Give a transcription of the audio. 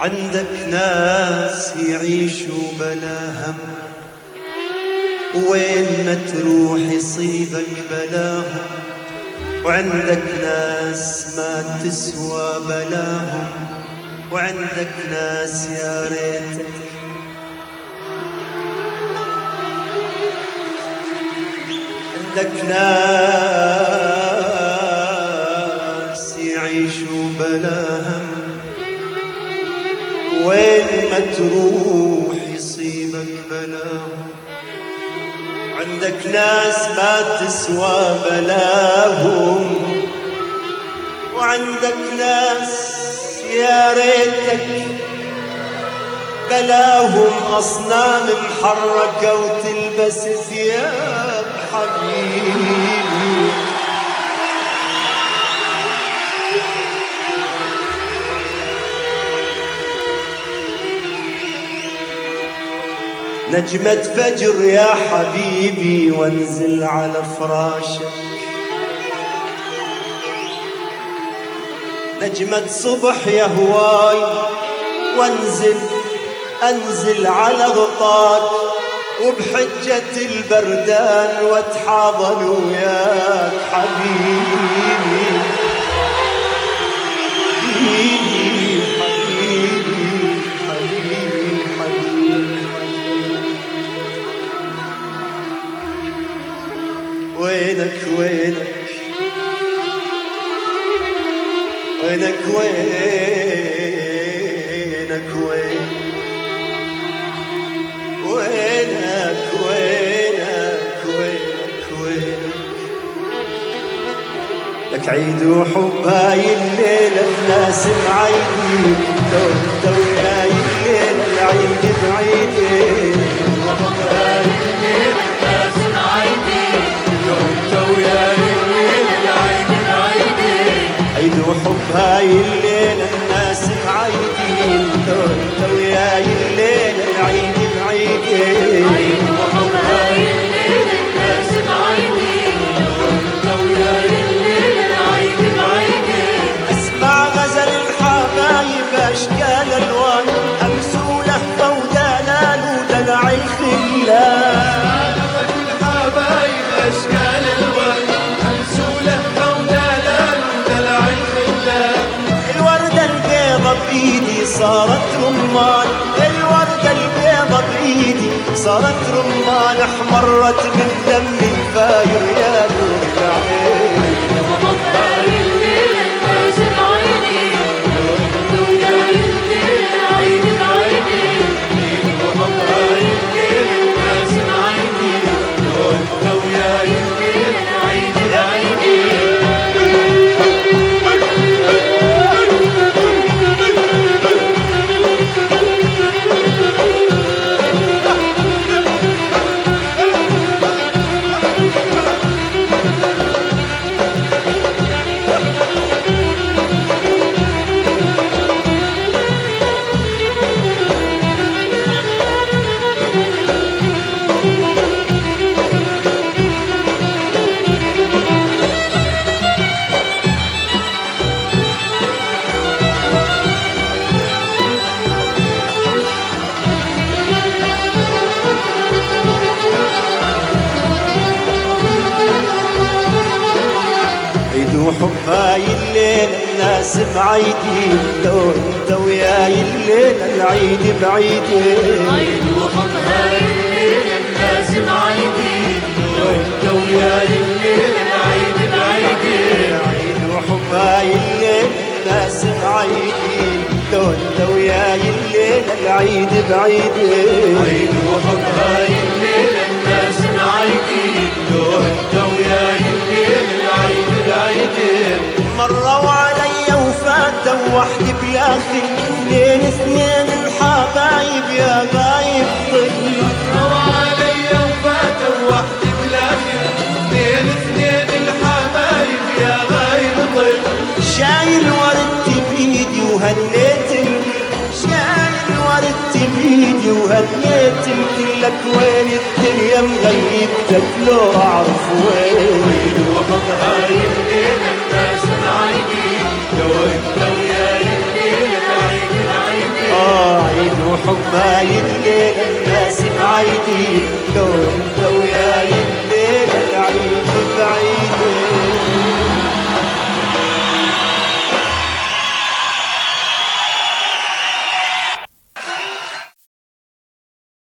عندك ناس يعيشوا بلا هم وين ما تروح يصيبك بلاهم وعندك ناس ما تسوى بلاهم وعندك ناس يا ريتك عندك ناس يعيشوا بلا هم وين ما يصيبك بلاهم عندك ناس ما تسوى بلاهم. وعندك ناس يا ريتك بلاهم أصنام محركة وتلبس ثياب حبيبي نجمة فجر يا حبيبي وانزل على فراشك نجمة صبح يا هواي، وانزل، انزل على غطاك. وبحجة البردان واتحاضن وياك حبيبي. وينك وينك وينك وينك وين وينك وينك وينك وينك لك عيد وحب هاي الليلة ناس معيدين تو بھائی بإيدي صارت رمان الوردة البيضة بايدي صارت رمان احمرت من دمي فاير يا نور هاي الليلة الناس بعيدين. لو انت وياي الليلة العيد بعيدين. هاي الليلة الناس معيدين تو انت وياي الليلة العيد بعيدين. عيد وحب هاي الليلة الناس بعيدين. لو انت وياي الليلة العيد بعيدين. عيد وحب هاي وهنيتني شاعر وردت بيدي وهنيتني لك وين الدنيا مغيتك لو اعرف وين وبطها يبني من ناس العيبين لو انت وياي الليل